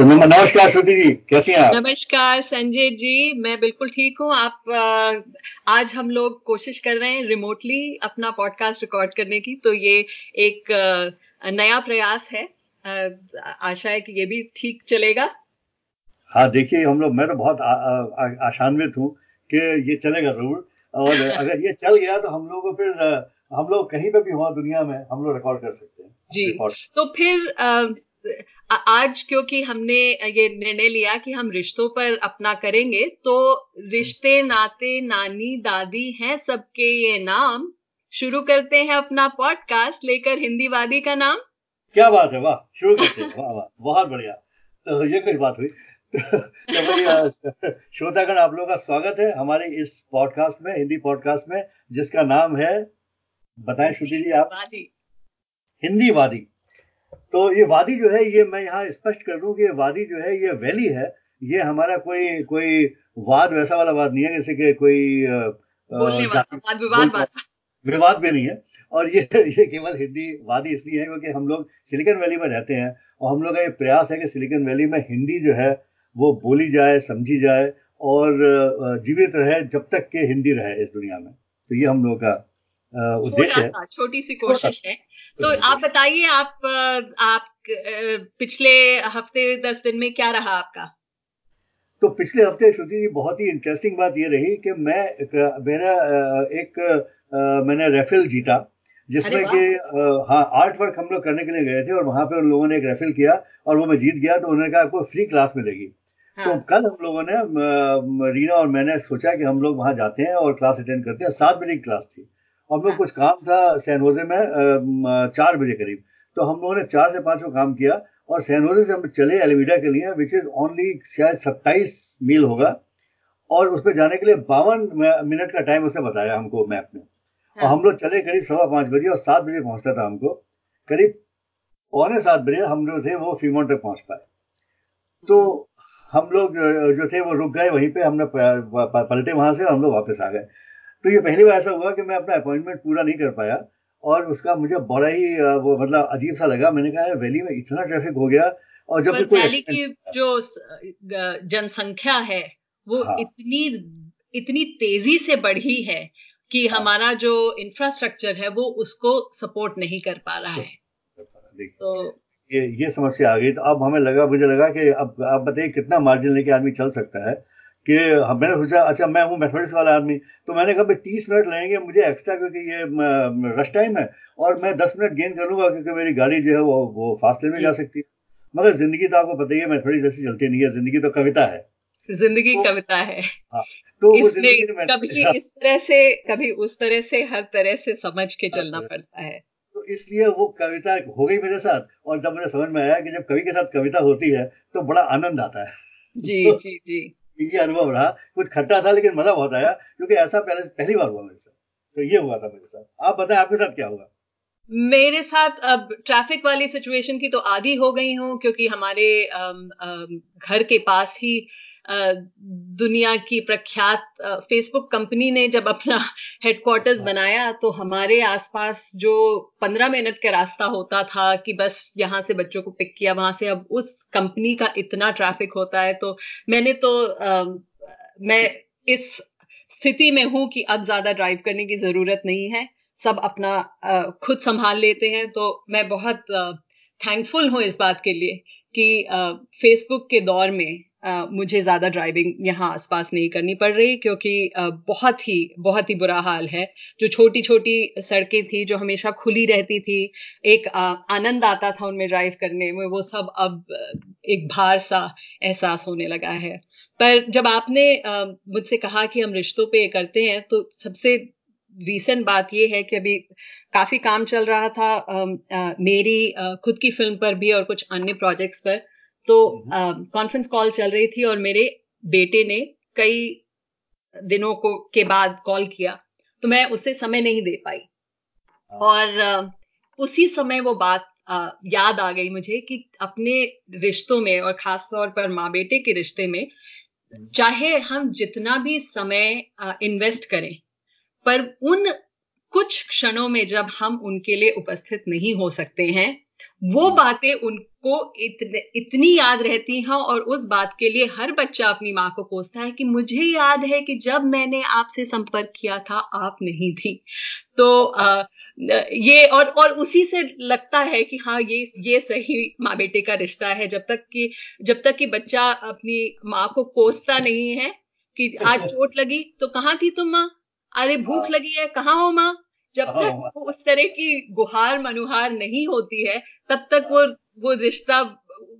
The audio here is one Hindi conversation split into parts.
तो नमस्कार श्रुति जी कैसी हैं आप? नमस्कार संजय जी मैं बिल्कुल ठीक हूँ। आप आज हम लोग कोशिश कर रहे हैं रिमोटली अपना पॉडकास्ट रिकॉर्ड करने की तो ये एक नया प्रयास है। आशा है कि ये भी ठीक चलेगा। हाँ देखिए हम लोग मैं तो बहुत आशान्वित हूँ कि ये चलेगा ज़रूर। और अगर ये चल गया तो हम लोग फिर हम लोग कहीं पे भी हुआ दुनिया में हम लोग रिकॉर्ड कर सकते हैं। जी तो फिर आज क्योंकि हमने ये निर्णय लिया कि हम रिश्तों पर अपना करेंगे तो रिश्ते नाते नानी दादी हैं सबके ये नाम। शुरू करते हैं अपना पॉडकास्ट लेकर हिंदी वादी का नाम। क्या बात है वाह शुरू करते हैं वाह वाह बहुत बढ़िया। तो ये कोई बात हुई? तो श्रोतागण आप लोगों का स्वागत है हमारे इस पॉडकास्ट में हिंदी पॉडकास्ट में जिसका नाम है बताएँ श्रुति जी आप। हिंदी वादी। तो ये वादी जो है ये मैं यहाँ स्पष्ट कर दूँ कि ये वादी जो है ये वैली है। ये हमारा कोई कोई वाद वैसा वाला वाद नहीं है जैसे कि कोई विवाद भी नहीं है। और ये ये केवल हिंदी वादी इसलिए है क्योंकि हम लोग सिलिकन वैली में रहते हैं और हम लोग का ये प्रयास है कि सिलिकन वैली में हिंदी जो है वो बोली जाए समझी जाए और जीवित रहे जब तक के हिंदी रहे इस दुनिया में। तो ये हम लोग का उद्देश्य है। छोटी सी कोशिश है। तो आप बताइए आप आप पिछले हफ़्ते दस दिन में क्या रहा आपका? तो पिछले हफ़्ते श्रुति जी बहुत ही इंटरेस्टिंग बात ये रही कि मैं मेरा एक मैंने रेफिल जीता जिसमें कि हाँ आर्ट वर्क हम लोग करने के लिए गए थे और वहाँ पे उन लोगों ने एक रेफिल किया और वो मैं जीत गया तो उन्होंने कहा आपको फ्री क्लास मिलेगी। तो हाँ. तो कल हम लोगों ने रीना और मैंने सोचा कि हम लोग वहाँ जाते हैं और क्लास अटेंड करते हैं सात बजे की क्लास थी। हम लोग कुछ काम था सैनोजे में चार बजे करीब। तो हम लोगों ने चार से पाँच को काम किया और सैनोजे से हम चले एलविडा के लिए विच इज़ ओनली शायद सत्ताईस मील होगा। और उसमें जाने के लिए बावन मिनट का टाइम उसने बताया हमको मैप में। और हाँ। हम लोग चले करीब सवा पाँच बजे और सात बजे पहुँचता था हमको। करीब पौने सात बजे हम जो थे वो फ्रीमोन तक पहुँच पाए। तो हम लोग जो थे वो रुक गए वहीं पे हमने पलटे वहाँ से हम लोग वापस आ गए। तो ये पहली बार ऐसा हुआ कि मैं अपना अपॉइंटमेंट पूरा नहीं कर पाया और उसका मुझे बड़ा ही वो मतलब अजीब सा लगा। मैंने कहा वैली में इतना ट्रैफ़िक हो गया और जब कोई वैली की जो जनसंख्या है वो हाँ। इतनी इतनी तेज़ी से बढ़ी है कि हाँ। हमारा जो इंफ्रास्ट्रक्चर है वो उसको सपोर्ट नहीं कर पा रहा है। तो ये ये समस्या आ गई। तो अब हमें लगा मुझे लगा कि अब आप बताइए कितना मार्जिन लेके आदमी चल सकता है। कि मैंने सोचा अच्छा मैं हूँ मैथमेटिक्स वाला आदमी। तो मैंने कहा भाई तीस मिनट लगेंगे मुझे एक्स्ट्रा क्योंकि ये रश टाइम है और मैं दस मिनट गेन कर लूँगा क्योंकि मेरी गाड़ी जो है वो वो फासले में जा सकती है। मगर ज़िंदगी तो आपको पता ही है मैथमेटिक्स ऐसी चलती नहीं है ज़िंदगी तो कविता है। ज़िंदगी तो, कविता है। हाँ, तो वो कभी हाँ, इस तरह से कभी उस तरह से हर तरह से समझ के चलना पड़ता है। तो इसलिए वो कविता हो गई मेरे साथ और जब मुझे समझ में आया कि जब कवि के साथ कविता होती है तो बड़ा आनंद आता है। जी तो, जी जी। ये अनुभव रहा, कुछ खट्टा था, लेकिन मज़ा बहुत आया, क्योंकि ऐसा पहले, पहली बार हुआ मेरे साथ। तो ये हुआ था मेरे साथ। आप बताएँ, आपके साथ क्या हुआ? मेरे साथ अब ट्रैफ़िक वाली सिचुएशन की तो आदि हो गई हूँ, क्योंकि हमारे घर के पास ही दुनिया की प्रख्यात फेसबुक कंपनी ने जब अपना हेडक्वार्टर्स। बनाया तो हमारे आसपास जो पंद्रह मिनट का रास्ता होता था कि बस यहाँ से बच्चों को पिक किया वहाँ से अब उस कंपनी का इतना ट्रैफ़िक होता है तो मैंने तो आ, मैं इस स्थिति में हूँ कि अब ज़्यादा ड्राइव करने की ज़रूरत नहीं है सब अपना आ, खुद संभाल लेते हैं तो मैं बहुत थैंकफुल हूँ इस बात के लिए कि फेसबुक के दौर में मुझे ज़्यादा ड्राइविंग यहाँ आसपास नहीं करनी पड़ रही क्योंकि बहुत ही बहुत ही बुरा हाल है। जो छोटी छोटी सड़कें थी, जो हमेशा खुली रहती थी, एक आनंद आता था उनमें ड्राइव करने में, वो सब अब एक भार सा एहसास होने लगा है। पर जब आपने मुझसे कहा कि हम रिश्तों पे करते हैं तो सबसे रीसेंट बात ये है कि अभी काफ़ी काम चल रहा था मेरी खुद की फ़िल्म पर भी और कुछ अन्य प्रोजेक्ट्स पर। तो कॉन्फ्रेंस हम्म। कॉल चल रही थी और मेरे बेटे ने कई दिनों को के बाद कॉल किया तो मैं उसे समय नहीं दे पाई हाँ। और उसी समय वो बात याद आ गई मुझे कि अपने रिश्तों में और खास तौर पर माँ बेटे के रिश्ते में हम्म। चाहे हम जितना भी समय इन्वेस्ट करें पर उन कुछ क्षणों में जब हम उनके लिए उपस्थित नहीं हो सकते हैं वो बातें उनको इतने इतनी याद रहती हैं और उस बात के लिए हर बच्चा अपनी माँ को कोसता है कि मुझे याद है कि जब मैंने आपसे संपर्क किया था आप नहीं थी। तो आ, ये और और उसी से लगता है कि हाँ ये ये सही माँ बेटे का रिश्ता है जब तक कि जब तक कि बच्चा अपनी माँ को कोसता नहीं है कि आज चोट लगी तो कहाँ थी तुम माँ? अरे भूख हाँ। लगी है कहाँ हो माँ? जब हाँ, तक वो उस तरह की गुहार मनुहार नहीं होती है तब तक वो वो रिश्ता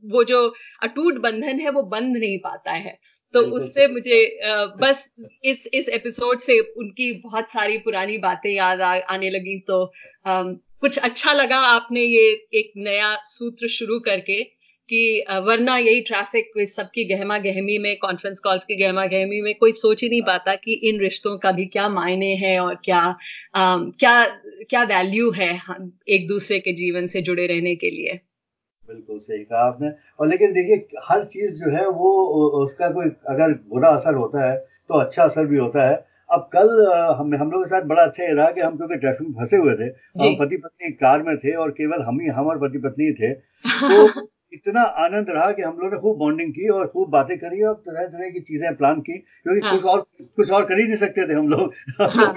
वो जो अटूट बंधन है वो बंध नहीं पाता है। तो उससे मुझे बस इस इस एपिसोड से उनकी बहुत सारी पुरानी बातें याद आ, आने लगी तो कुछ अच्छा लगा आपने ये एक नया सूत्र शुरू करके। कि वरना यही ट्रैफ़िक सबकी गहमा गहमी में कॉन्फ्रेंस कॉल्स की गहमा गहमी में कोई सोच ही नहीं पाता कि इन रिश्तों का भी क्या मायने हैं और क्या आ, क्या क्या वैल्यू है एक दूसरे के जीवन से जुड़े रहने के लिए। बिल्कुल सही कहा आपने। और लेकिन देखिए हर चीज़ जो है वो उसका कोई अगर बुरा असर होता है तो अच्छा असर भी होता है। अब कल हम हम लोग के साथ बड़ा अच्छा ये रहा कि हम क्योंकि ट्रैफ़िक में फंसे हुए थे हम पति पत्नी कार में थे और केवल हम ही हम और पति पत्नी थे। तो इतना आनंद रहा कि हम लोगों ने खूब बॉन्डिंग की और खूब बातें करी और तरह तरह की चीज़ें प्लान की क्योंकि हाँ। कुछ और कुछ और कर ही नहीं सकते थे हम लोग। हाँ।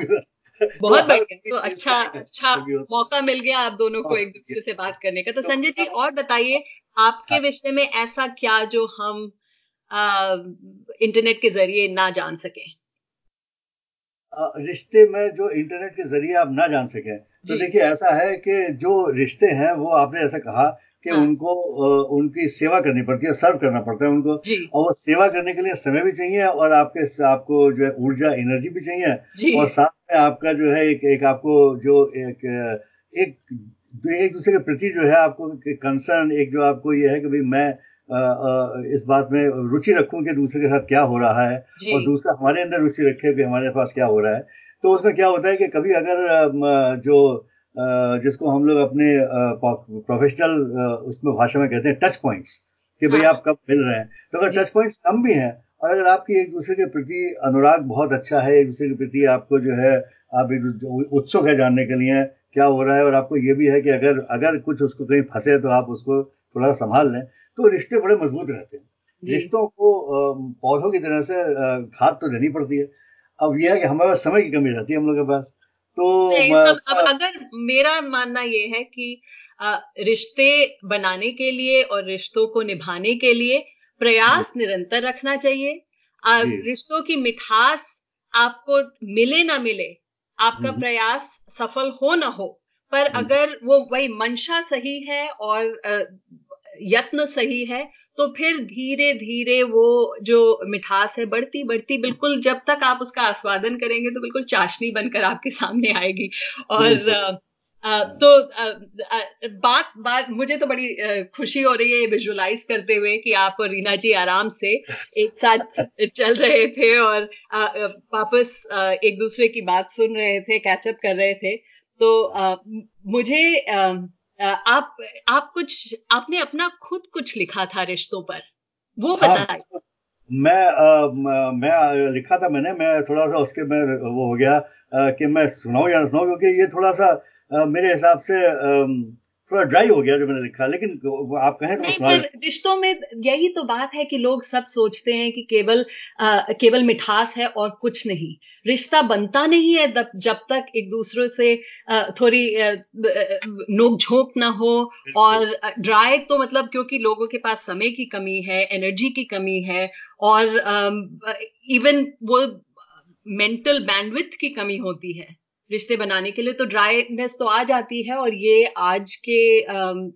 बहुत तो बढ़िया। तो अच्छा अच्छा मौका मिल गया आप दोनों को एक दूसरे से बात करने का। तो, तो संजय जी और बताइए आपके हाँ। विषय में ऐसा क्या जो हम इंटरनेट के ज़रिए ना जान सके? रिश्ते में जो इंटरनेट के ज़रिए आप ना जान सके। तो देखिए ऐसा है कि जो रिश्ते हैं वो आपने ऐसा कहा कि हाँ। उनको उनकी सेवा करनी पड़ती है सर्व करना पड़ता है उनको। और वो सेवा करने के लिए समय भी चाहिए और आपके आपको जो है ऊर्जा एनर्जी भी चाहिए। और साथ में आपका जो है एक एक आपको जो एक एक एक दूसरे के प्रति जो है आपको कंसर्न एक जो आपको ये है कि भाई मैं आ, आ, इस बात में रुचि रखूँ कि दूसरे के साथ क्या हो रहा है और दूसरा हमारे अंदर रुचि रखे कि हमारे पास क्या हो रहा है। तो उसमें क्या होता है कि कभी अगर जो जिसको हम लोग अपने प्रोफेशनल उसमें भाषा में कहते हैं टच पॉइंट्स कि भाई आप कब मिल रहे हैं। तो अगर टच पॉइंट्स कम भी हैं और अगर आपकी एक दूसरे के प्रति अनुराग बहुत अच्छा है एक दूसरे के प्रति आपको जो है आप एक उत्सुक है जानने के लिए क्या हो रहा है और आपको ये भी है कि अगर अगर कुछ उसको कहीं फंसे तो आप उसको थोड़ा संभाल लें तो रिश्ते बड़े मज़बूत रहते हैं। रिश्तों को पौधों की तरह से खाद तो देनी पड़ती है। अब यह है कि हमारे पास समय की कमी रहती है हम लोग के पास। तो अब, अब अगर मेरा मानना ये है कि रिश्ते बनाने के लिए और रिश्तों को निभाने के लिए प्रयास निरंतर रखना चाहिए। रिश्तों की मिठास आपको मिले ना मिले आपका हम्म। प्रयास सफल हो ना हो पर अगर वो वही मंशा सही है और यत्न सही है तो फिर धीरे धीरे वो जो मिठास है बढ़ती बढ़ती बिल्कुल जब तक आप उसका आस्वादन करेंगे तो बिल्कुल चाशनी बनकर आपके सामने आएगी। और आ, तो आ, आ, बात बात मुझे तो बड़ी खुशी हो रही है विजुलाइज करते हुए कि आप और रीना जी आराम से एक साथ चल रहे थे और वापस एक दूसरे की बात सुन रहे थे कैचअप कर रहे थे। तो मुझे आप आप कुछ आपने अपना खुद कुछ लिखा था रिश्तों पर? वो हाँ, मैं आ, मैं लिखा था मैंने मैं थोड़ा सा उसके मैं वो हो गया आ, कि मैं सुनाऊं या ना सुनाऊं क्योंकि ये थोड़ा सा आ, मेरे हिसाब से आ, थोड़ा ड्राई हो गया जो मैंने लिखा लेकिन आप कहें तो रिश्तों में यही तो बात है कि लोग सब सोचते हैं कि केवल आ, केवल मिठास है और कुछ नहीं। रिश्ता बनता नहीं है जब तक एक दूसरे से आ, थोड़ी नोक झोंक ना हो। और ड्राई तो मतलब क्योंकि लोगों के पास समय की कमी है एनर्जी की कमी है और इवन वो मेंटल बैंडविथ की कमी होती है। रिश्ते बनाने के लिए तो ड्राईनेस तो आ जाती है और ये आज के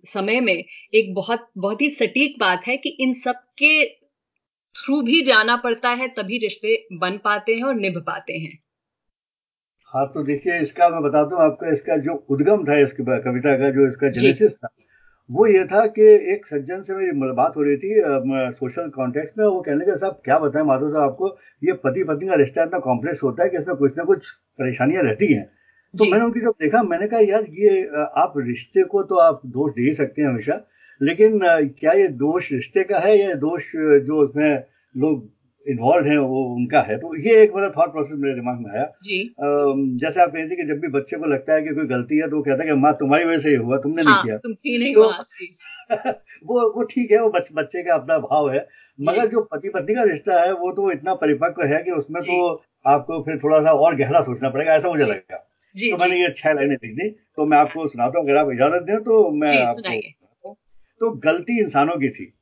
समय में एक बहुत बहुत ही सटीक बात है कि इन सब के थ्रू भी जाना पड़ता है तभी रिश्ते बन पाते हैं और निभ पाते हैं। हाँ तो देखिए इसका मैं बता दूँ आपका इसका जो उद्गम था इसके कविता का जो इसका जेनेसिस था वो ये था कि एक सज्जन से मेरी बात हो रही थी सोशल कॉन्टेक्स्ट में वो कहने के साहब क्या बताएँ माधव साहब आपको? ये पति पत्नी का रिश्ता इतना कॉम्प्लेक्स होता है कि इसमें कुछ ना कुछ परेशानियाँ रहती हैं। तो मैंने उनकी जब देखा मैंने कहा यार ये आप रिश्ते को तो आप दोष दे ही सकते हैं हमेशा लेकिन क्या ये दोष रिश्ते का है या दोष जो उसमें लोग इन्वॉल्व है वो उनका है। तो ये एक मेरा थॉट प्रोसेस मेरे दिमाग में आया। जी। जैसे आप कहती कि जब भी बच्चे को लगता है कि कोई गलती है तो वो कहता है कि माँ तुम्हारी वजह से ये हुआ तुमने हाँ, नहीं किया। तुम नहीं तो, वो वो ठीक है वो बच, बच्चे का अपना भाव है। मगर जो पति पत्नी का रिश्ता है वो तो इतना परिपक्व है कि उसमें तो आपको फिर थोड़ा सा और गहरा सोचना पड़ेगा ऐसा मुझे लगेगा तो मैंने ये छह लाइनें लिख दी तो मैं आपको सुनाता हूँ अगर आप इजाज़त दें तो मैं आपको तो गलती इंसानों की थी।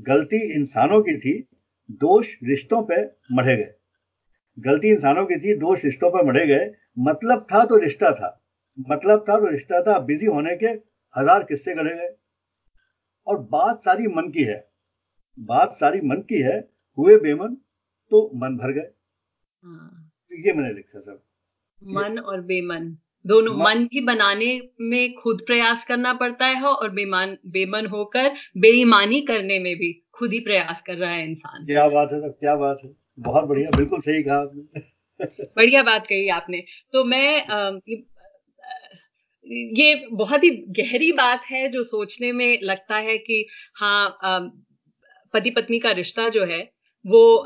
गलती इंसानों की थी दोष रिश्तों पे मढ़े गए। गलती इंसानों की थी दोष रिश्तों पर मढ़े गए। मतलब था तो रिश्ता था। मतलब था तो रिश्ता था। बिज़ी होने के हज़ार किस्से गढ़े गए। और बात सारी मन की है। बात सारी मन की है। हुए बेमन तो मन भर गए। हाँ। तो ये मैंने लिखा सर। मन और बेमन। दोनों मन, मन भी बनाने में खुद प्रयास करना पड़ता है और बेमान बेमन होकर बेईमानी करने में भी। खुद ही प्रयास कर रहा है इंसान क्या बात है क्या बात है। बहुत बढ़िया बिल्कुल सही कहा आपने। बढ़िया बात कही आपने। तो मैं ये बहुत ही गहरी बात है जो सोचने में लगता है कि हाँ पति पत्नी का रिश्ता जो है वो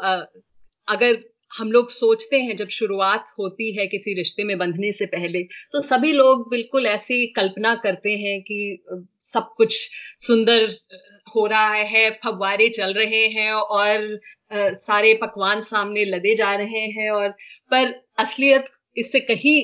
अगर हम लोग सोचते हैं जब शुरुआत होती है किसी रिश्ते में बंधने से पहले तो सभी लोग बिल्कुल ऐसी कल्पना करते हैं कि सब कुछ सुंदर हो रहा है फव्वारे चल रहे हैं और आ, सारे पकवान सामने लदे जा रहे हैं और पर असलियत इससे कहीं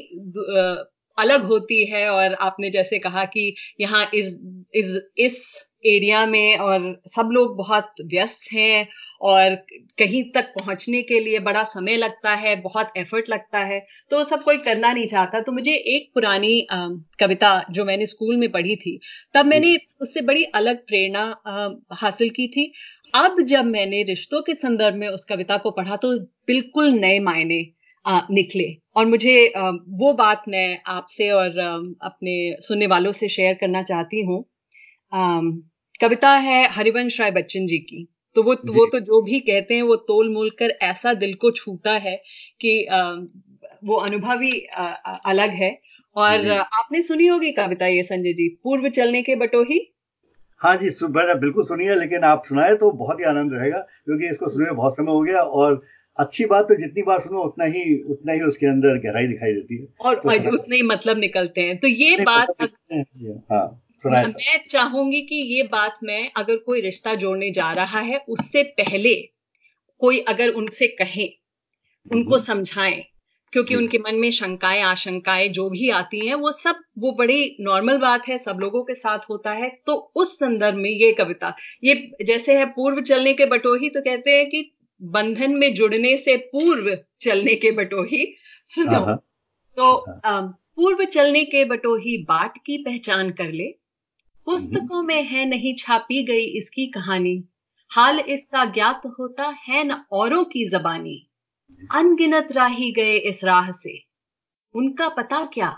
अलग होती है और आपने जैसे कहा कि यहाँ इस इस इस एरिया में और सब लोग बहुत व्यस्त हैं और कहीं तक पहुँचने के लिए बड़ा समय लगता है बहुत एफर्ट लगता है तो सब कोई करना नहीं चाहता। तो मुझे एक पुरानी आ, कविता जो मैंने स्कूल में पढ़ी थी तब मैंने उससे बड़ी अलग प्रेरणा हासिल की थी। अब जब मैंने रिश्तों के संदर्भ में उस कविता को पढ़ा तो बिल्कुल नए मायने निकले। और मुझे आ, वो बात मैं आपसे और आ, अपने सुनने वालों से शेयर करना चाहती हूँ। कविता है हरिवंश राय बच्चन जी की। तो वो वो तो जो भी कहते हैं वो तोल मोल कर ऐसा दिल को छूता है कि वो अनुभव ही अलग है। और आपने सुनी होगी कविता ये संजय जी पूर्व चलने के बटोही? हाँ जी मैंने बिल्कुल सुनी है लेकिन आप सुनाए तो बहुत ही आनंद रहेगा क्योंकि इसको सुने बहुत समय हो गया और अच्छी बात तो जितनी बार सुनो उतना ही उतना ही उसके अंदर गहराई दिखाई देती है। और तो उतने ही मतलब निकलते हैं। तो ये बात मतलब हाँ मैं चाहूँगी कि ये बात मैं अगर कोई रिश्ता जोड़ने जा रहा है उससे पहले कोई अगर उनसे कहे उनको हम्म। समझाएँ क्योंकि उनके मन में शंकाएँ आशंकाएँ जो भी आती हैं वो सब वो बड़ी नॉर्मल बात है सब लोगों के साथ होता है। तो उस संदर्भ में ये कविता ये जैसे है पूर्व चलने के बटोही तो कहते हैं कि बंधन में जुड़ने से पूर्व चलने के बटोही सुनो। तो पूर्व चलने के बटोही बाट की पहचान कर ले पुस्तकों में है नहीं छापी गई इसकी कहानी। हाल इसका ज्ञात होता है न औरों की जबानी। अनगिनत राही गए इस राह से। उनका पता क्या?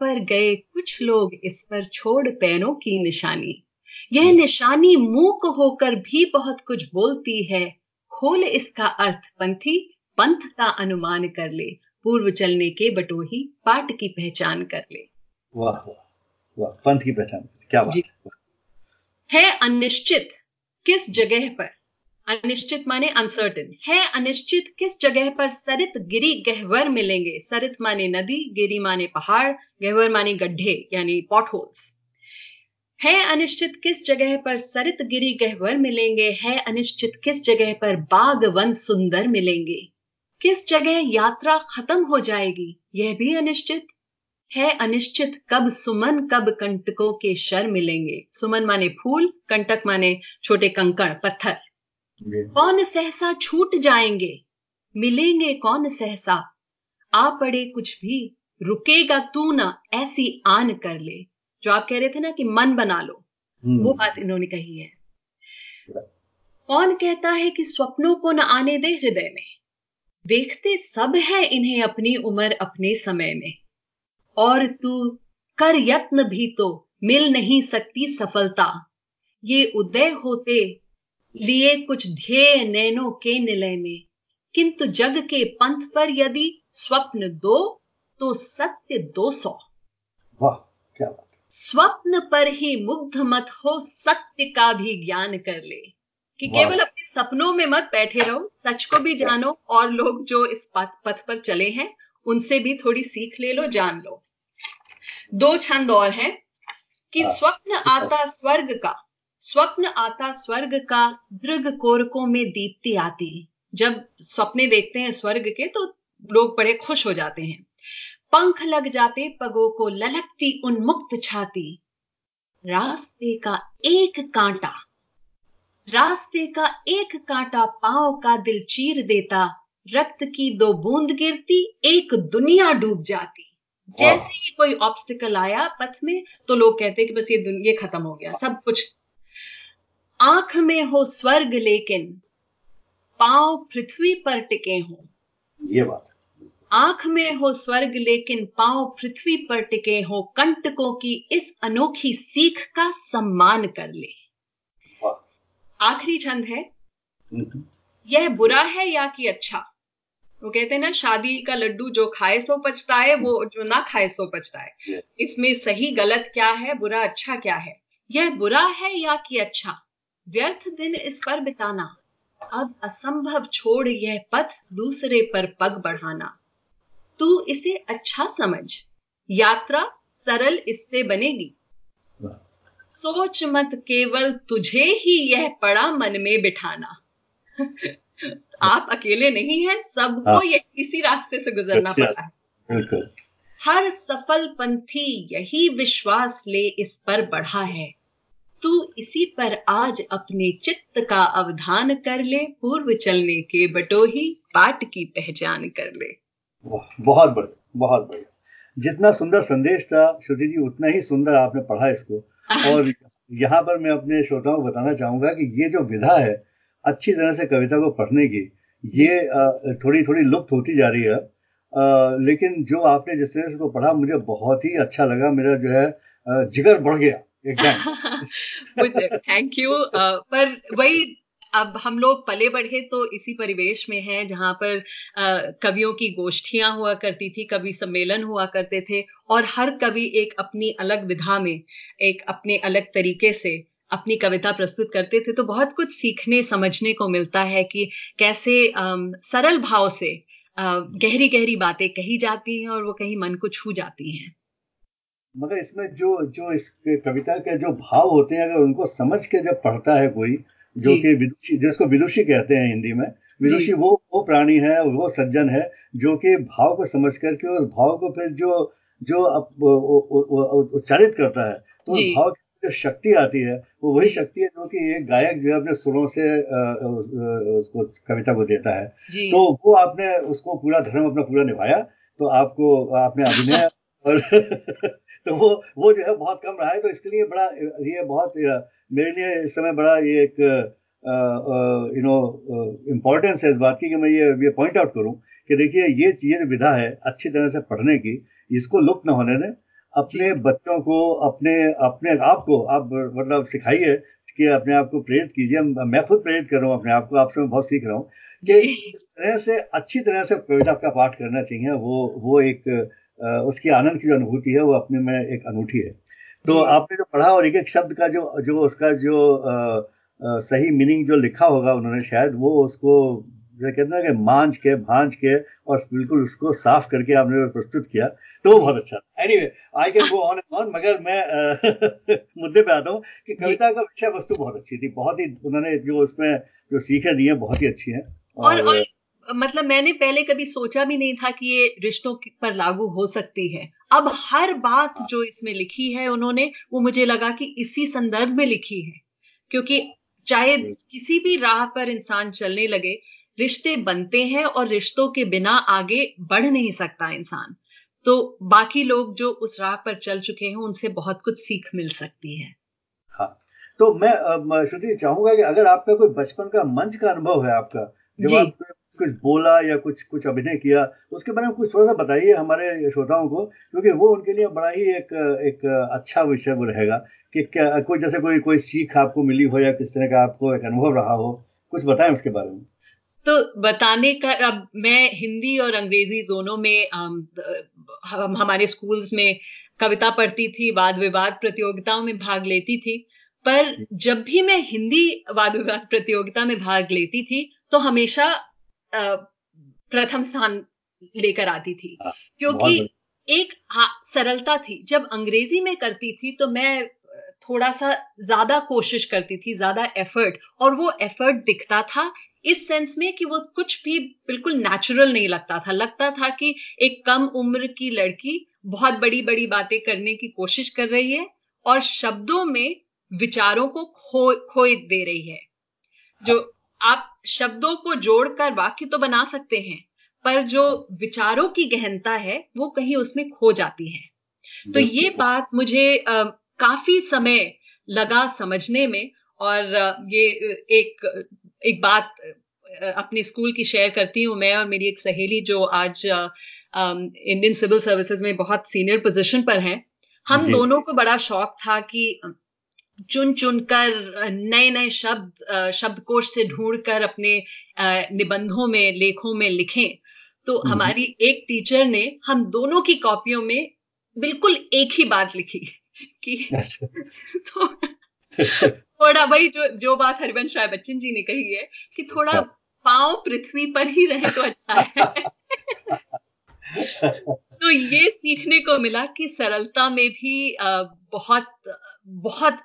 पर गए कुछ लोग इस पर छोड़ पैरों की निशानी। यह निशानी मूक होकर भी बहुत कुछ बोलती है। खोल इसका अर्थ पंथी। पंथ का अनुमान कर ले। पूर्व चलने के बटोही पाट की पहचान कर ले। वाह वाह। पंथ की पहचान क्या बात है? अनिश्चित किस जगह पर? अनिश्चित माने अनसर्टन है अनिश्चित किस जगह पर सरित गिरी गहवर मिलेंगे? सरित माने नदी गिरी माने पहाड़ गहवर माने गड्ढे यानी पॉट होल्स है अनिश्चित किस जगह पर सरित गिरी गहवर मिलेंगे? है अनिश्चित किस जगह पर बाग वन सुंदर मिलेंगे? किस जगह यात्रा खत्म हो जाएगी? यह भी अनिश्चित। है अनिश्चित कब सुमन कब कंटकों के शर मिलेंगे। सुमन माने फूल कंटक माने छोटे कंकड़ पत्थर। कौन सहसा छूट जाएँगे? मिलेंगे कौन सहसा? आ पड़े कुछ भी रुकेगा तू ना ऐसी आन कर ले। जो आप कह रहे थे ना कि मन बना लो हम्म। वो बात इन्होंने कही है। कौन कहता है कि स्वप्नों को न आने दे हृदय में? देखते सब है इन्हें अपनी उम्र अपने समय में। और तू कर यत्न भी तो मिल नहीं सकती सफलता। ये उदय होते लिए कुछ ध्येय नैनो के निलय में। किंतु जग के पंथ पर यदि स्वप्न दो तो सत्य दो सौ। वाह क्या बात। स्वप्न पर ही मुग्ध मत हो सत्य का भी ज्ञान कर ले। कि केवल अपने सपनों में मत बैठे रहो सच को भी जानो और लोग जो इस पथ पर चले हैं उनसे भी थोड़ी सीख ले लो जान लो। दो छंद और हैं कि हाँ। स्वप्न आता स्वर्ग का स्वप्न आता स्वर्ग का दृग कोरकों में दीप्ति आती जब स्वप्ने देखते हैं स्वर्ग के तो लोग बड़े खुश हो जाते हैं। पंख लग जाते पगों को ललकती उन्मुक्त छाती। रास्ते का एक कांटा रास्ते का एक कांटा पाँव का दिल चीर देता रक्त की दो बूंद गिरती एक दुनिया डूब जाती। जैसे ही कोई ऑब्स्टिकल आया पथ में तो लोग कहते कि बस ये ये खत्म हो गया सब कुछ। आँख में हो स्वर्ग लेकिन पाँव पृथ्वी पर टिके हो। ये बात आँख में हो स्वर्ग लेकिन पाँव पृथ्वी पर टिके हो कंटकों की इस अनोखी सीख का सम्मान कर ले। आखिरी छंद है। हम्म। यह बुरा है या कि अच्छा? वो कहते हैं ना शादी का लड्डू जो खाए सो पचता है वो जो ना खाए सो पचता है इसमें सही गलत क्या है बुरा अच्छा क्या है? यह बुरा है या कि अच्छा? व्यर्थ दिन इस पर बिताना। अब असंभव छोड़ यह पथ दूसरे पर पग बढ़ाना। तू इसे अच्छा समझ। यात्रा सरल इससे बनेगी। सोच मत केवल तुझे ही यह पड़ा मन में बिठाना। आप अकेले नहीं है सबको हाँ। ये इसी रास्ते से गुजरना पड़ा है। हर सफल पंथी यही विश्वास ले इस पर बढ़ा है। तू इसी पर आज अपने चित्त का अवधान कर ले पूर्व चलने के बटोही पाट की पहचान कर ले। बहुत बढ़िया बहुत बढ़िया। जितना सुंदर संदेश था श्रुति जी उतना ही सुंदर आपने पढ़ा इसको। और यहाँ पर मैं अपने श्रोताओं को बताना चाहूँगा कि ये जो विधा है अच्छी तरह से कविता को पढ़ने की, ये थोड़ी थोड़ी लुप्त होती जा रही है लेकिन जो आपने जिस तरह से पढ़ा, मुझे बहुत ही अच्छा लगा। मेरा जो है जिगर बढ़ गया एकदम थैंक यू पर वही, अब हम लोग पले बढ़े तो इसी परिवेश में हैं, जहाँ पर कवियों की गोष्ठियाँ हुआ करती थी, कवि सम्मेलन हुआ करते थे, और हर कवि एक अपनी अलग विधा में, एक अपने अलग तरीके से अपनी कविता प्रस्तुत करते थे तो बहुत कुछ सीखने समझने को मिलता है कि कैसे सरल भाव से गहरी गहरी बातें कही जाती हैं और वो कहीं मन को छू जाती हैं। मगर इसमें जो जो इस कविता के जो भाव होते हैं अगर उनको समझ के जब पढ़ता है कोई जो कि विदुषी जिसको विदुषी कहते हैं हिंदी में विदुषी वो वो प्राणी है वो सज्जन है जो कि भाव को समझ करके उस भाव को फिर जो जो उच्चारित करता है तो उस भाव की जो शक्ति आती है वो वही शक्ति है जो कि एक गायक जो है अपने सुरों से उसको कविता को देता है। तो वो आपने उसको पूरा धर्म अपना पूरा निभाया तो आपको आपने अभिनय और तो वो वो जो है बहुत कम रहा है तो इसके लिए बड़ा ये बहुत मेरे लिए इस समय बड़ा ये एक यू नो इम्पोर्टेंस है इस बात की कि मैं ये ये पॉइंट आउट करूँ कि देखिए ये ये विधा है अच्छी तरह से पढ़ने की इसको लुप्त न होने दें। अपने बच्चों को अपने अपने आप को आप मतलब सिखाइए कि अपने आप को प्रेरित कीजिए। मैं खुद प्रेरित कर रहा हूँ अपने आप को आपसे मैं बहुत सीख रहा हूँ कि इस तरह से अच्छी तरह से कविता का पाठ करना चाहिए। वो वो एक उसकी आनंद की जो अनुभूति है वो अपने में एक अनूठी है। तो आपने जो पढ़ा और एक एक शब्द का जो जो उसका जो आ, आ, सही मीनिंग जो लिखा होगा उन्होंने शायद वो उसको जो कहते हैं कि मांझ के भांज के और बिल्कुल उसको साफ़ करके आपने प्रस्तुत किया। तो बहुत अच्छा था। Anyway I can go on and on मगर मैं आ, मुद्दे पे आता हूँ कि कविता का विषय वस्तु बहुत अच्छी थी। बहुत ही उन्होंने जो उसमें जो सीखे दी है बहुत ही अच्छी है। और, और, और मतलब मैंने पहले कभी सोचा भी नहीं था कि ये रिश्तों पर लागू हो सकती है। अब हर बात हाँ। जो इसमें लिखी है उन्होंने वो मुझे लगा कि इसी संदर्भ में लिखी है। क्योंकि चाहे किसी भी राह पर इंसान चलने लगे रिश्ते बनते हैं और रिश्तों के बिना आगे बढ़ नहीं सकता इंसान। तो बाकी लोग जो उस राह पर चल चुके हैं उनसे बहुत कुछ सीख मिल सकती है। हाँ तो मैं श्रुति चाहूँगा कि अगर आपका कोई बचपन का मंच का अनुभव है आपका जब आप कुछ बोला या कुछ कुछ अभिनय किया तो उसके बारे में कुछ थोड़ा सा बताइए हमारे श्रोताओं को क्योंकि वो उनके लिए बड़ा ही एक एक अच्छा विषय वो रहेगा कि क्या कोई जैसे कोई कोई सीख आपको मिली हो या किस तरह का आपको एक अनुभव रहा हो कुछ बताएँ उसके बारे में। तो बताने का अब मैं हिंदी और अंग्रेज़ी दोनों में हम हमारे स्कूल्स में कविता पढ़ती थी वाद विवाद प्रतियोगिताओं में भाग लेती थी पर जब भी मैं हिंदी वाद विवाद प्रतियोगिता में भाग लेती थी तो हमेशा प्रथम स्थान लेकर आती थी। हाँ, क्योंकि एक सरलता थी। जब अंग्रेज़ी में करती थी तो मैं थोड़ा सा ज़्यादा कोशिश करती थी ज़्यादा एफर्ट और वो एफर्ट दिखता था इस सेंस में कि वो कुछ भी बिल्कुल नेचुरल नहीं लगता था। लगता था कि एक कम उम्र की लड़की बहुत बड़ी बड़ी बातें करने की कोशिश कर रही है और शब्दों में विचारों को खो खोए दे रही है। जो आप शब्दों को जोड़कर वाक्य तो बना सकते हैं पर जो विचारों की गहनता है वो कहीं उसमें खो जाती है। तो ये बात मुझे आ, काफ़ी समय लगा समझने में और ये एक एक बात अपने स्कूल की शेयर करती हूँ मैं और मेरी एक सहेली जो आज इंडियन सिविल सर्विसेज़ में बहुत सीनियर पोजीशन पर हैं। हम दोनों को बड़ा शौक था कि चुन चुन कर नए नए शब्द शब्दकोश से ढूंढ कर अपने निबंधों में लेखों में लिखें। तो हम्म। हमारी एक टीचर ने हम दोनों की कॉपियों में बिल्कुल एक ही बात लिखी कि तो थोड़ा वही जो जो बात हरिवंश राय बच्चन जी ने कही है कि थोड़ा हाँ। पाँव पृथ्वी पर ही रहे तो अच्छा है। तो ये सीखने को मिला कि सरलता में भी बहुत बहुत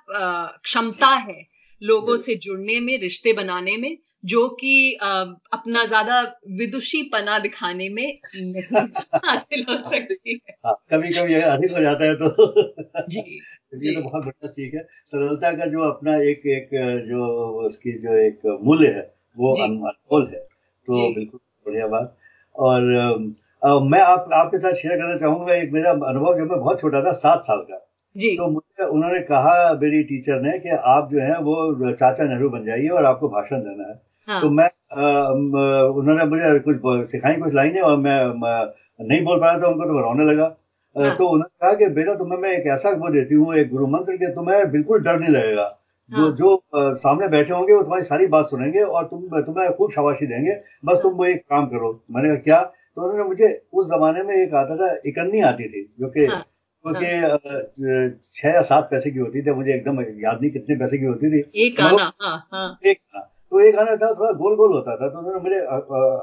क्षमता है लोगों से जुड़ने में रिश्ते बनाने में। जो कि अपना ज़्यादा विदुषी पना दिखाने में नहीं हासिल हो सकती है। हाँ, कभी कभी अधिक हो जाता है तो। जी ये तो बहुत बढ़िया सीख है। सरलता का जो अपना एक एक जो उसकी जो एक मूल्य है वो अनमोल है। तो बिल्कुल बढ़िया बात। और आ, मैं आप आपके साथ शेयर करना चाहूँगा एक मेरा अनुभव जब मैं बहुत छोटा था सात साल का। जी। तो मुझे उन्होंने कहा मेरी टीचर ने कि आप जो है वो चाचा नेहरू बन जाइए और आपको भाषण देना है। हाँ. तो मैं उन्होंने मुझे कुछ सिखाई कुछ लाइनें और मैं नहीं बोल पा रहा था उनको तो रोने लगा हाँ. तो उन्होंने कहा कि बेटा तुम्हें मैं एक ऐसा वो देती हूँ एक गुरु मंत्र के तुम्हें बिल्कुल डर नहीं लगेगा हाँ. जो जो सामने बैठे होंगे वो तुम्हारी सारी बात सुनेंगे और तुम तुम्हें खूब शाबाशी देंगे बस तुम वो एक काम करो मैंने कहा क्या तो उन्होंने मुझे उस जमाने में एक आता था इकन्नी आती थी जो कि क्योंकि हाँ। छह या सात पैसे की होती थी मुझे एकदम याद नहीं कितने पैसे की होती थी एक आना हाँ, हाँ. एक आना तो ये आना था थोड़ा गोल गोल होता था तो उन्होंने मेरे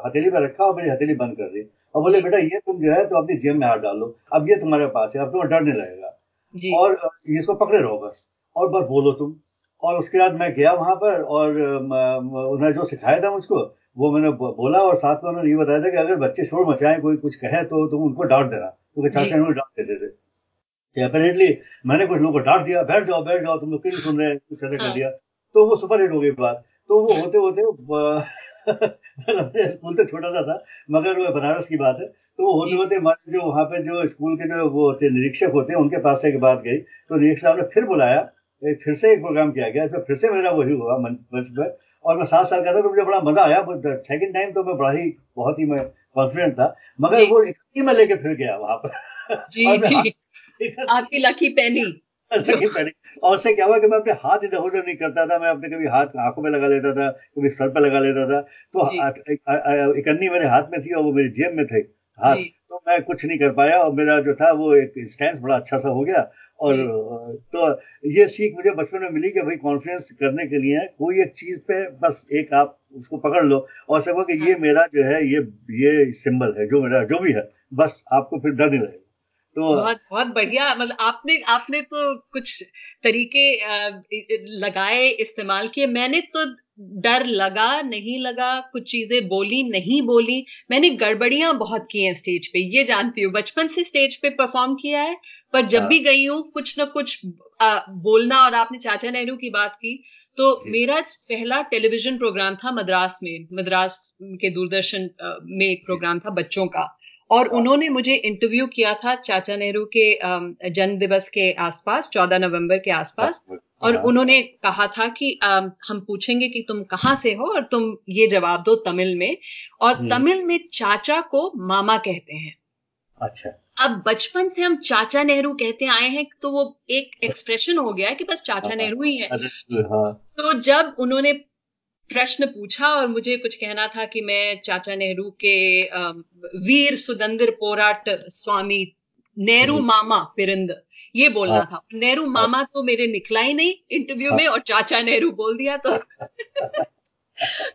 हथेली पर रखा और मेरी हथेली बंद कर दी। और बोले बेटा ये तुम जो है तो अपनी जेब में हाथ डाल। अब ये तुम्हारे पास है अब तुम्हें डर नहीं लगेगा और इसको पकड़े रहो बस। और बस बोलो तुम। और उसके बाद मैं गया वहाँ पर और उन्होंने जो सिखाया था मुझको वो मैंने बोला और साथ में उन्होंने ये बताया था कि अगर बच्चे शोर मचाए कोई कुछ कहे तो तुम उनको डांट देना क्योंकि चाचा उन्होंने डांट देते। थे अपेरेंटली मैंने कुछ लोगों को डांट दिया बैठ जाओ बैठ जाओ तुम लोग क्यों सुन रहे? हैं कुछ ऐसा कर हाँ। दिया तो वो सुपर हिट हो गई बात। तो वो होते होते स्कूल तो छोटा सा था मगर वो बनारस की बात है। तो वो होते होते हमारे जो वहाँ पे जो स्कूल के जो वो होते निरीक्षक होते हैं उनके पास से एक बात गई। तो निरीक्षक साहब ने फिर बुलाया फिर से एक प्रोग्राम किया गया तो फिर से मेरा वही हुआ मंच पर। और मैं सात साल का था तो मुझे बड़ा मज़ा आया सेकंड टाइम तो मैं बड़ा ही बहुत ही मैं कॉन्फिडेंट था। मगर वो में लेके फिर गया वहाँ पर। जी, जी। आपकी लकी पेनी और उससे क्या हुआ कि मैं अपने हाथ इधर उधर नहीं करता था मैं अपने कभी हाथ आँखों में लगा लेता था कभी सर पर लगा लेता था। तो इकन्नी मेरे हाथ में थी और वो मेरी जेब में थे हाथ। तो मैं कुछ नहीं कर पाया और मेरा जो था वो एक स्टैंड बड़ा अच्छा सा हो गया। और तो ये सीख मुझे बचपन में मिली कि भाई कॉन्फिडेंस करने के लिए कोई एक चीज़ पे बस एक आप उसको पकड़ लो। और सको कि ये हाँ। मेरा जो है ये ये सिंबल है जो मेरा जो भी है बस आपको फिर डर नहीं लगेगा। तो बहुत बहुत बढ़िया। मतलब आपने आपने तो कुछ तरीके लगाए इस्तेमाल किए। मैंने तो डर लगा नहीं लगा कुछ चीज़ें बोली नहीं बोली। मैंने गड़बड़ियाँ बहुत की हैं स्टेज पे ये जानती हूँ। बचपन से स्टेज पे परफॉर्म किया है पर जब भी हाँ। गई हूँ कुछ ना कुछ आ, बोलना और आपने चाचा नेहरू की बात की तो मेरा पहला टेलीविज़न प्रोग्राम था मद्रास में। मद्रास के दूरदर्शन में एक प्रोग्राम था बच्चों का। और हाँ। उन्होंने मुझे इंटरव्यू किया था चाचा नेहरू के जन्म दिवस के आसपास 14 नवंबर के आसपास। हाँ, और उन्होंने कहा था कि हम पूछेंगे कि तुम कहाँ से हो और तुम ये जवाब दो तमिल में। और हम्म। तमिल में चाचा को मामा कहते हैं। अच्छा। अब बचपन से हम चाचा नेहरू कहते आए हैं तो वो एक एक्सप्रेशन हो गया है कि बस चाचा हाँ, नेहरू ही है। तो जब उन्होंने प्रश्न पूछा और मुझे कुछ कहना था कि मैं चाचा नेहरू के वीर सुदंदर पोराट स्वामी नेहरू मामा पिरंद ये बोलना हाँ, था नेहरू। मामा तो मेरे निकला ही नहीं इंटरव्यू में हाँ। और चाचा नेहरू बोल दिया तो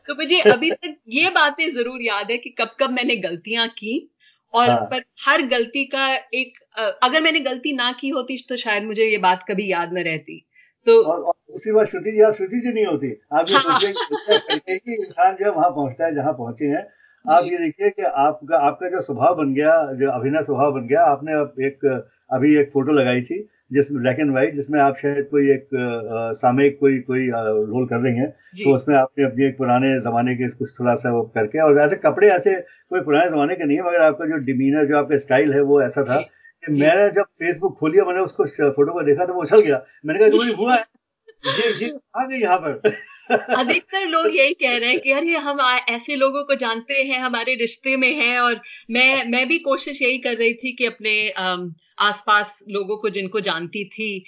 तो मुझे अभी तक ये बातें ज़रूर याद है कि कब कब मैंने गलतियाँ की और हाँ। पर हर गलती का एक अगर मैंने गलती ना की होती तो शायद मुझे ये बात कभी याद न रहती तो और, और उसी बात श्रुति जी आप श्रुति जी नहीं होती। आप ये हाँ। सोचिए कि इंसान जो है वहाँ पहुँचता है जहाँ पहुँचे हैं। आप ये देखिए कि आपका आपका जो स्वभाव बन गया जो अभिनय स्वभाव बन गया आपने एक अभी एक फ़ोटो लगाई थी जिसमें ब्लैक एंड व्हाइट जिसमें आप शायद कोई एक सामयिक कोई कोई रोल कर रही हैं तो उसमें आपने अपनी एक पुराने जमाने के कुछ थोड़ा सा वो करके और ऐसे कपड़े ऐसे कोई पुराने जमाने के नहीं है मगर आपका जो डिमीनर जो आपका स्टाइल है वो ऐसा था मैंने जब फेसबुक खोलिया मैंने उसको फ़ोटो को देखा तो वो उछल गया। मैंने कहा तुम्हारी बुआ है। ये ये आ गई यहाँ पर? अधिकतर लोग यही कह रहे हैं कि, अरे, हम ऐसे लोगों को जानते हैं, हमारे रिश्ते में हैं। और मैं मैं भी कोशिश यही कर रही थी कि अपने आसपास लोगों को जिनको जानती थी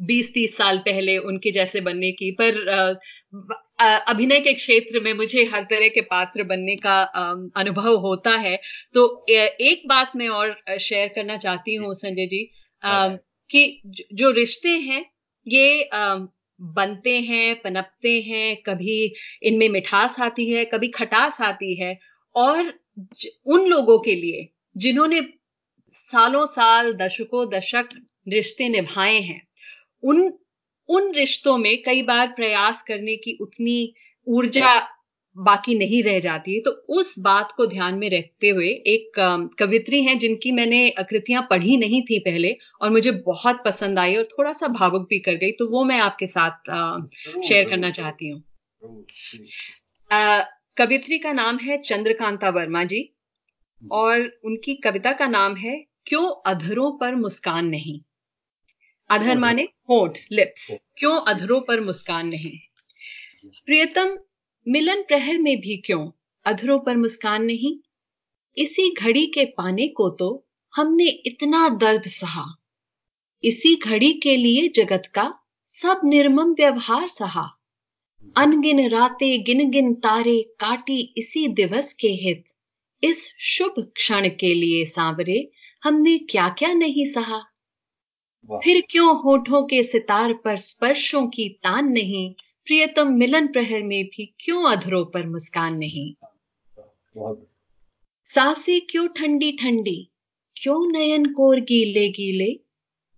बीस तीस साल पहले उनके जैसे बनने की। पर अभिनय के क्षेत्र में मुझे हर तरह के पात्र बनने का अनुभव होता है। तो एक बात मैं और शेयर करना चाहती हूँ संजय जी कि जो रिश्ते हैं ये बनते हैं पनपते हैं कभी इनमें मिठास आती है कभी खटास आती है और उन लोगों के लिए जिन्होंने सालों साल दशकों दशक रिश्ते निभाए हैं उन उन रिश्तों में कई बार प्रयास करने की उतनी ऊर्जा बाकी नहीं रह जाती तो उस बात को ध्यान में रखते हुए एक कवित्री हैं जिनकी मैंने कृतियाँ पढ़ी नहीं थी पहले और मुझे बहुत पसंद आई और थोड़ा सा भावुक भी कर गई तो वो मैं आपके साथ शेयर करना चाहती हूँ। कवित्री का नाम है चंद्रकांता वर्मा जी। और उनकी कविता का नाम है क्यों अधरों पर मुस्कान नहीं? अधर माने होठ लिप्स क्यों अधरों पर मुस्कान नहीं? प्रियतम मिलन प्रहर में भी क्यों अधरों पर मुस्कान नहीं? इसी घड़ी के पाने को तो हमने इतना दर्द सहा। इसी घड़ी के लिए जगत का सब निर्मम व्यवहार सहा। अनगिन राते गिन गिन तारे काटी इसी दिवस के हित। इस शुभ क्षण के लिए सांवरे हमने क्या क्या नहीं सहा? फिर क्यों होठों के सितार पर स्पर्शों की तान नहीं? प्रियतम मिलन प्रहर में भी क्यों अधरों पर मुस्कान नहीं? साँसें क्यों ठंडी ठंडी? क्यों नयन कोर गीले गीले?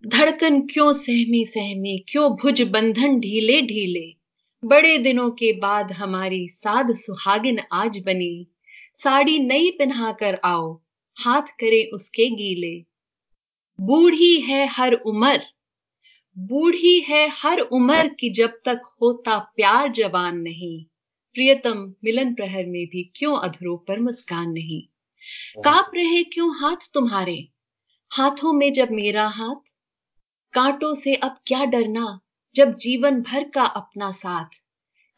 धड़कन क्यों सहमी सहमी? क्यों भुज बंधन ढीले ढीले? बड़े दिनों के बाद हमारी साध सुहागिन आज बनी। साड़ी नई पहना कर आओ हाथ करे उसके गीले। बूढ़ी है हर उम्र। बूढ़ी है हर उम्र की जब तक होता प्यार जवान नहीं। प्रियतम, मिलन प्रहर में भी क्यों अधरों पर मुस्कान नहीं? काप रहे क्यों हाथ तुम्हारे? हाथों में जब मेरा हाथ, कांटों से अब क्या डरना? जब जीवन भर का अपना साथ।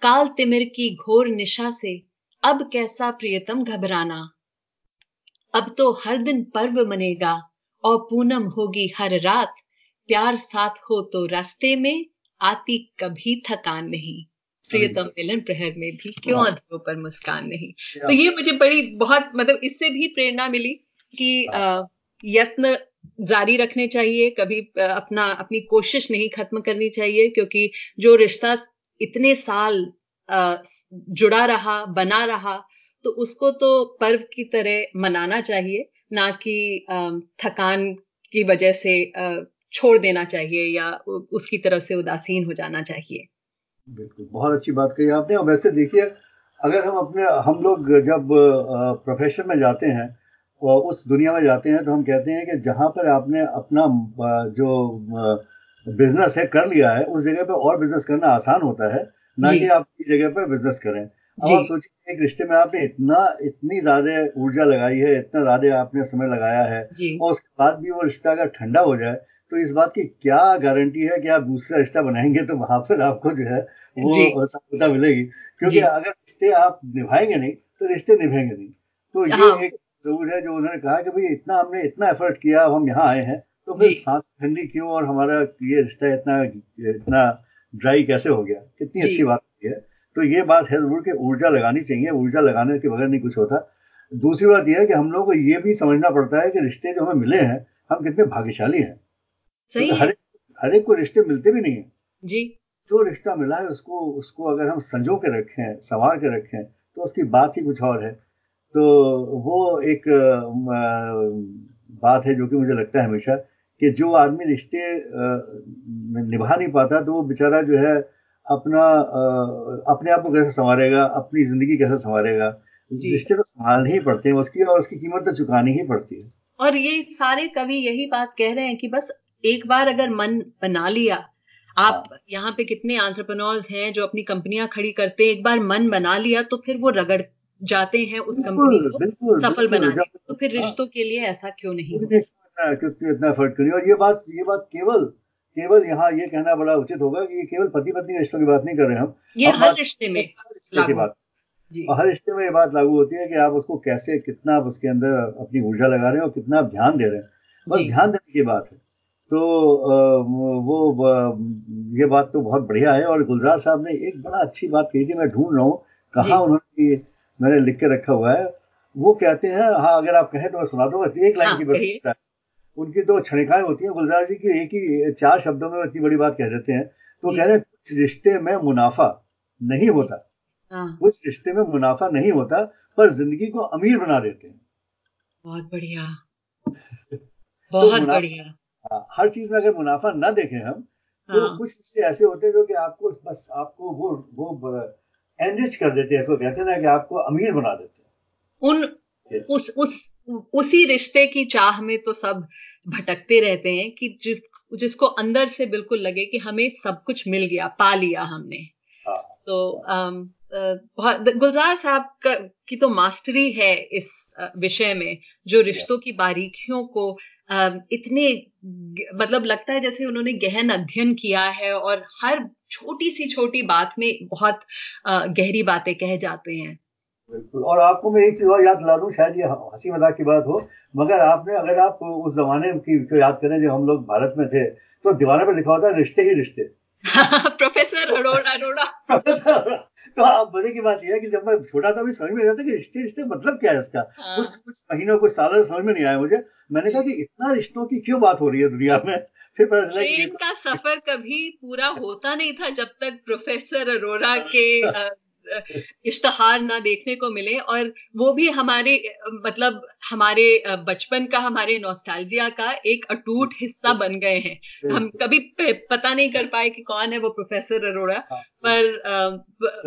काल तिमिर की घोर निशा से अब कैसा प्रियतम घबराना? अब तो हर दिन पर्व मनेगा। और पूनम होगी हर रात। प्यार साथ हो तो रास्ते में आती कभी थकान नहीं। प्रियतम मिलन प्रहर में भी क्यों अधरों पर मुस्कान नहीं। तो ये मुझे बड़ी बहुत मतलब इससे भी प्रेरणा मिली कि हाँ। यत्न जारी रखने चाहिए कभी अपना अपनी कोशिश नहीं खत्म करनी चाहिए क्योंकि जो रिश्ता इतने साल जुड़ा रहा बना रहा तो उसको तो पर्व की तरह मनाना चाहिए। ना कि थकान की वजह से छोड़ देना चाहिए या उसकी तरफ़ से उदासीन हो जाना चाहिए। बिल्कुल बहुत अच्छी बात कही आपने। और वैसे देखिए अगर हम अपने हम लोग जब प्रोफेशन में जाते हैं और उस दुनिया में जाते हैं तो हम कहते हैं कि जहाँ पर आपने अपना जो बिज़नेस है कर लिया है उस जगह पे और बिज़नेस करना आसान होता है ना कि आप इस जगह पर बिज़नेस करें। अब आप सोचिए एक रिश्ते में आपने इतना इतनी ज़्यादा ऊर्जा लगाई है इतना ज़्यादा आपने समय लगाया है और उसके बाद भी वो रिश्ता अगर ठंडा हो जाए तो इस बात की क्या गारंटी है कि आप दूसरा रिश्ता बनाएँगे तो वहाँ पर आपको जो है वो सफलता मिलेगी? क्योंकि अगर रिश्ते आप निभाएँगे नहीं तो रिश्ते निभेंगे नहीं। तो ये हाँ। एक ज़रूर है जो उन्होंने कहा कि भाई इतना हमने इतना एफर्ट किया अब हम यहाँ आए हैं तो फिर सांस ठंडी क्यों और हमारा ये रिश्ता इतना इतना ड्राई कैसे हो गया? कितनी अच्छी बात है। तो ये बात है ज़रूर कि ऊर्जा लगानी चाहिए ऊर्जा लगाने के बगैर नहीं कुछ होता। दूसरी बात यह है कि हम लोग को ये भी समझना पड़ता है कि रिश्ते जो हमें मिले हैं हम कितने भाग्यशाली हैं। सही हर हर एक को रिश्ते मिलते भी नहीं है। जी। जो रिश्ता मिला है उसको उसको अगर हम संजो के रखें संवार के रखें तो उसकी बात ही कुछ और है। तो वो एक बात है जो कि मुझे लगता है हमेशा कि जो आदमी रिश्ते निभा नहीं पाता तो वो बेचारा जो है अपना अपने आप को कैसे संवारेगा अपनी ज़िंदगी कैसे संवारेगा रिश्ते तो संभालने ही पड़ते हैं उसकी और उसकी कीमत तो चुकानी ही पड़ती है। और ये सारे कवि यही बात कह रहे हैं कि बस एक बार अगर मन बना लिया आप हाँ। यहाँ पे कितने आंट्रप्रनोर्स हैं जो अपनी कंपनियाँ खड़ी करते हैं एक बार मन बना लिया तो फिर वो रगड़ जाते हैं उस कंपनी को बिल्कुल, सफल बनाने तो फिर हाँ। रिश्तों के लिए ऐसा क्यों नहीं इतना फ़र्क क्यों नहीं और ये बात ये बात केवल केवल यहाँ ये कहना बड़ा उचित होगा कि ये केवल पति पत्नी रिश्तों की बात नहीं कर रहे हम। ये हर रिश्ते में रिश्ते की बात। हर रिश्ते में ये बात लागू होती है कि आप उसको कैसे कितना आप उसके अंदर अपनी ऊर्जा लगा रहे हैं और कितना आप ध्यान दे रहे हैं। बस ध्यान देने की बात है। तो वो ये बात तो बहुत बढ़िया है और गुलजार साहब ने एक बड़ा अच्छी बात कही थी मैं ढूंढ रहा हूँ कहा उन्होंने मैंने लिख के रखा हुआ है। वो कहते हैं हाँ अगर आप कहें तो मैं सुना दूँगा। एक लाइन हाँ, की बस उनकी दो क्षणिकाएँ होती हैं। गुलजार जी की एक ही चार शब्दों में इतनी बड़ी बात कह देते हैं। तो कह रहे हैं कुछ रिश्ते में मुनाफा नहीं होता। हाँ। कुछ रिश्ते में मुनाफा नहीं होता पर ज़िंदगी को अमीर बना देते हैं। बहुत बढ़िया। तो बहुत तो बढ़िया। हाँ, हर चीज़ में अगर मुनाफा ना देखें हम तो हाँ। कुछ इससे ऐसे होते हैं जो कि आपको बस आपको वो वो एनरिच कर देते हैं इसको कहते हैं ना कि आपको अमीर बना देते हैं। उन उस उस उसी रिश्ते की चाह में तो सब भटकते रहते हैं कि जि, जिसको अंदर से बिल्कुल लगे कि हमें सब कुछ मिल गया पा लिया हमने। हाँ, तो गुलजार साहब की तो मास्टरी है इस विषय में जो रिश्तों की बारीकियों को इतने मतलब लगता है जैसे उन्होंने गहन अध्ययन किया है और हर छोटी सी छोटी बात में बहुत गहरी बातें कह जाते हैं। बिल्कुल। और आपको मैं एक चीज़ और याद दिला दूँ शायद ये हँसी मज़ाक की बात हो मगर आपने अगर आप उस जमाने की को याद करें जब हम लोग भारत में थे तो दीवार पर लिखा होता है रिश्ते ही रिश्ते। प्रोफेसर अरोड़ा अरोड़ा। तो आप मज़े की बात यह है कि जब मैं छोटा था भी समझ में आता कि रिश्ते रिश्ते मतलब क्या है इसका। हाँ। कुछ कुछ महीनों कुछ सालों समझ में नहीं आया मुझे। मैंने कहा कि इतना रिश्तों की क्यों बात हो रही है दुनिया में? फिर पता चला कि का सफ़र कभी पूरा होता नहीं था जब तक प्रोफेसर अरोड़ा के इश्तहार ना देखने को मिले और वो भी हमारे मतलब हमारे बचपन का हमारे नॉस्टैल्जिया का एक अटूट हिस्सा बन गए हैं। हम कभी पता नहीं कर पाए कि कौन है वो प्रोफेसर अरोड़ा हाँ। पर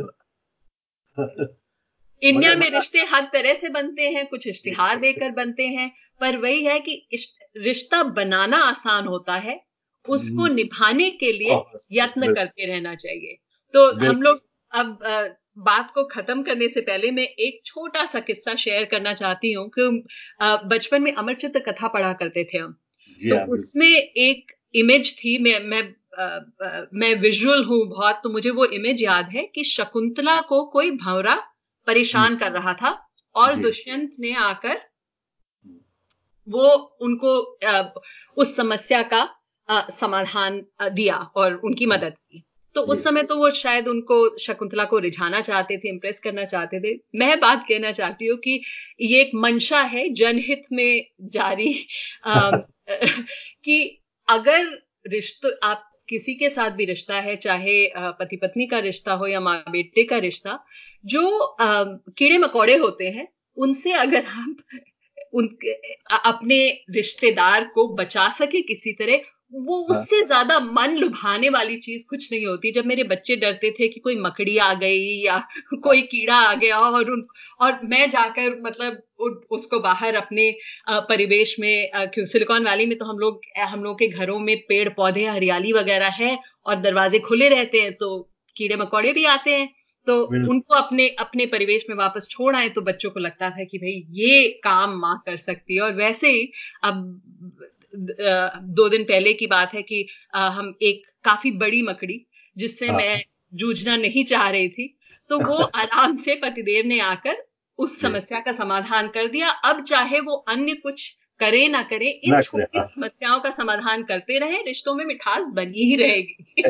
इंडिया में रिश्ते हर तरह से बनते हैं कुछ इश्तिहार देकर बनते हैं पर वही है कि रिश्ता बनाना आसान होता है उसको हम्म। निभाने के लिए यत्न करते रहना चाहिए। तो हम लोग अब बात को खत्म करने से पहले मैं एक छोटा सा किस्सा शेयर करना चाहती हूँ कि बचपन में अमरचित्र कथा पढ़ा करते थे हम। तो हाँ, उसमें एक इमेज थी मैं मैं आ, आ, मैं विजुअल हूँ बहुत तो मुझे वो इमेज याद है कि शकुंतला को कोई भंवरा परेशान कर रहा था और दुष्यंत ने आकर वो उनको आ, उस समस्या का समाधान दिया और उनकी मदद की। तो उस समय तो वो शायद उनको शकुंतला को रिझाना चाहते थे इम्प्रेस करना चाहते थे। मैं बात कहना चाहती हूँ कि ये एक मंशा है जनहित में जारी आ, कि अगर रिश्ते आप किसी के साथ भी रिश्ता है चाहे पति पत्नी का रिश्ता हो या माँ बेटे का रिश्ता जो आ, कीड़े मकोड़े होते हैं उनसे अगर आप उन अपने रिश्तेदार को बचा सके किसी तरह वो हाँ। उससे ज़्यादा मन लुभाने वाली चीज़ कुछ नहीं होती। जब मेरे बच्चे डरते थे कि कोई मकड़ी आ गई या कोई कीड़ा आ गया और उन और मैं जाकर मतलब उसको बाहर अपने परिवेश में सिलिकॉन वैली में तो हम लोग हम लोग के घरों में पेड़ पौधे हरियाली वगैरह है और दरवाजे खुले रहते हैं तो कीड़े मकोड़े भी आते हैं। तो उनको अपने अपने परिवेश में वापस छोड़ आए तो बच्चों को लगता था कि भाई ये काम माँ कर सकती है। और वैसे ही अब दो दिन पहले की बात है कि हम एक काफ़ी बड़ी मकड़ी जिससे हाँ। मैं जूझना नहीं चाह रही थी तो वो आराम से पतिदेव ने आकर उस समस्या का समाधान कर दिया। अब चाहे वो अन्य कुछ करे ना करे इन छोटी हाँ। समस्याओं का समाधान करते रहे रिश्तों में मिठास बनी ही रहेगी।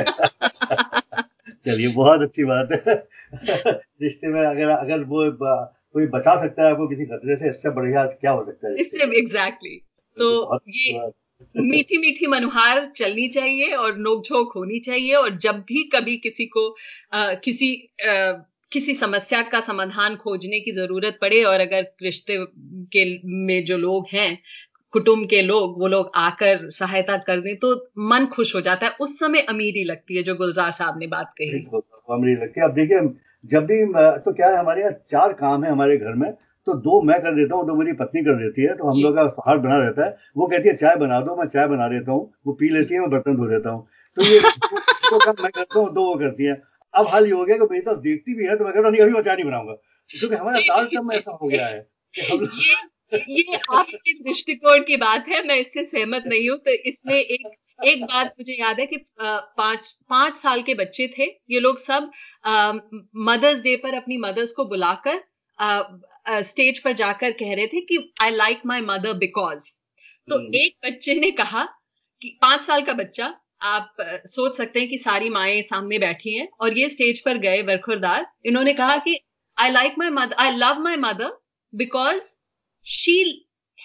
चलिए बहुत अच्छी बात है। रिश्ते में अगर अगर वो कोई बचा सकता है आपको किसी खतरे से इससे बढ़िया क्या हो सकता है इससे एग्जैक्टली तो ये मीठी मीठी मनुहार चलनी चाहिए और नोकझोंक होनी चाहिए और जब भी कभी किसी को आ, किसी आ, किसी समस्या का समाधान खोजने की ज़रूरत पड़े और अगर रिश्ते के में जो लोग हैं कुटुंब के लोग वो लोग आकर सहायता कर दें तो मन खुश हो जाता है। उस समय अमीरी लगती है जो गुलजार साहब ने बात कही। अमीरी लगती है। अब देखिए जब भी तो क्या है हमारे यहाँ चार काम है हमारे घर में। तो दो मैं कर देता हूँ दो मेरी पत्नी कर देती है तो हम लोग का सहार बना रहता है। वो कहती है चाय बना दो मैं चाय बना देता हूँ। वो पी लेती है मैं बर्तन धो देता हूँ। तो ये दो काम मैं करता हूँ दो वो करती है। अब हाल ये हो गया कि मेरी तरफ़ देखती भी है तो मैं कहता नहीं अभी मैं चाय नहीं बनाऊँगा। क्योंकि हमारा तारतम में ऐसा हो गया है ये ये आपके दृष्टिकोण की बात है मैं इससे सहमत नहीं हूँ तो इसमें एक एक बात मुझे याद है कि पाँच पाँच साल के बच्चे थे। ये लोग सब मदर्स डे पर अपनी मदर्स को बुलाकर स्टेज पर जाकर कह रहे थे कि I like my mother because तो हम्म। एक बच्चे ने कहा कि पाँच साल का बच्चा आप सोच सकते हैं कि सारी माएँ सामने बैठी हैं और ये स्टेज पर गए बरखुरदार। इन्होंने कहा कि I like my mother I love my mother because she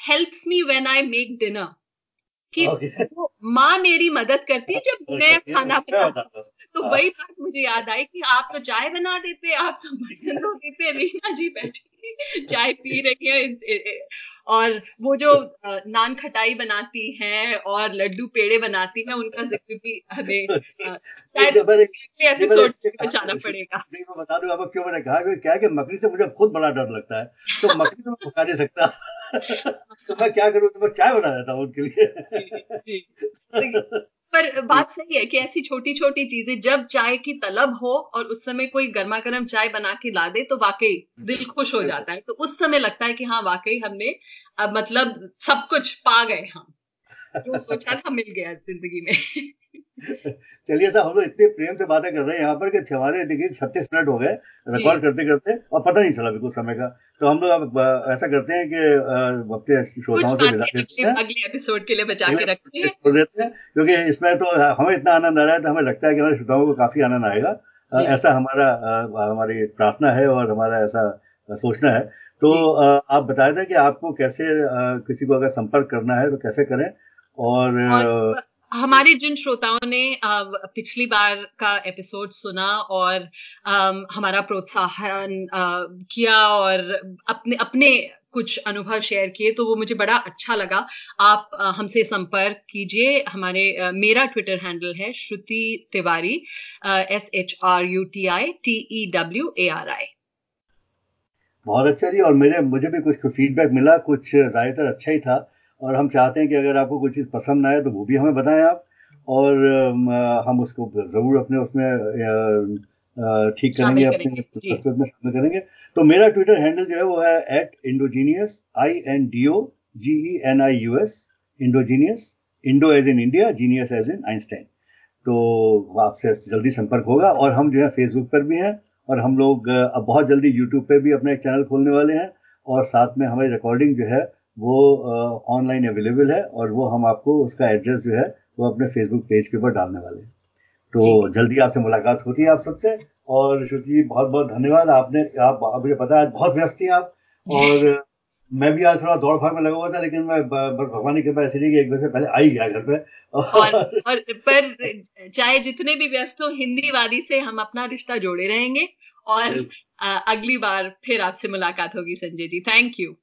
helps me when I make dinner कि okay. माँ मेरी मदद करती है जब मैं खाना बनाता तो हाँ। वही बात मुझे याद आई कि आप तो चाय बना देते आप तो बर्तन धो देते रीना जी बैठी चाय पी रही है और वो जो नान खटाई बनाती हैं और लड्डू पेड़े बनाती हैं उनका ज़िक्र भी हमें बचाना पड़ेगा। मैं बता दूँ आपको क्यों मैंने कहा क्या है कि मकड़ी से मुझे खुद बड़ा डर लगता है तो मकड़ी तो मैं भगा नहीं सकता। तो मैं क्या करूँ तो मैं चाय बना देता हूँ उनके लिए। पर बात सही है कि ऐसी छोटी छोटी चीज़ें जब चाय की तलब हो और उस समय कोई गर्मा गर्म चाय बना के ला दे तो वाकई दिल खुश हो जाता है। तो उस समय लगता है कि हाँ वाकई हमने अब मतलब सब कुछ पा गए हम। जो सोचा था मिल गया ज़िंदगी में। चलिए साहब हम लोग इतने प्रेम से बातें कर रहे हैं यहाँ पर कि हमारे देखिए छत्तीस मिनट हो गए रिकॉर्ड करते करते और पता नहीं चला बिल्कुल समय का। तो हम लोग अब ऐसा करते हैं कि अपने श्रोताओं से विदा करते हैं। अगले एपिसोड के लिए बचा के रखते हैं। हैं क्योंकि इसमें तो हमें इतना आनंद आ रहा है तो हमें लगता है कि हमारे श्रोताओं को काफ़ी आनंद आएगा। ऐसा हमारा हमारी प्रार्थना है और हमारा ऐसा सोचना है। तो आप बताए थे कि आपको कैसे किसी को अगर संपर्क करना है तो कैसे करें? और, और हमारे जिन श्रोताओं ने पिछली बार का एपिसोड सुना और हमारा प्रोत्साहन किया और अपने अपने कुछ अनुभव शेयर किए तो वो मुझे बड़ा अच्छा लगा। आप हमसे संपर्क कीजिए। हमारे मेरा ट्विटर हैंडल है Shruti Tiwari S H R U T I T E W A R I बहुत अच्छा जी और मेरे मुझे भी कुछ फीडबैक मिला कुछ ज़्यादातर अच्छा ही था। और हम चाहते हैं कि अगर आपको कोई चीज़ पसंद ना आए तो वो भी हमें बताएँ आप और हम उसको ज़रूर अपने उसमें ठीक करेंगे अपने प्रस्तुत में शामिल करेंगे। तो मेरा ट्विटर हैंडल जो है वो है at Indogenius I N D O G E N I U S Indogenius Indo as in India genius as in Einstein तो आपसे जल्दी संपर्क होगा और हम जो है फेसबुक पर भी हैं और हम लोग अब बहुत जल्दी यूट्यूब पे भी अपना एक चैनल खोलने वाले हैं और साथ में हमारी रिकॉर्डिंग जो है वो ऑनलाइन अवेलेबल है और वो हम आपको उसका एड्रेस जो है वो अपने फेसबुक पेज के ऊपर डालने वाले हैं। तो जल्दी आपसे मुलाकात होती है आप सबसे और श्रुति जी बहुत बहुत धन्यवाद। आपने आप मुझे पता है बहुत व्यस्त थी आप और मैं भी आज थोड़ा दौड़ भाग में लगा हुआ था लेकिन मैं बस भगवान की कृपा ऐसी कि एक बजे से पहले आई गया घर पे। और, और पर चाहे जितने भी व्यस्त हो हिंदी वादी से हम अपना रिश्ता जोड़े रहेंगे और अगली बार फिर आपसे मुलाकात होगी संजय जी। Thank you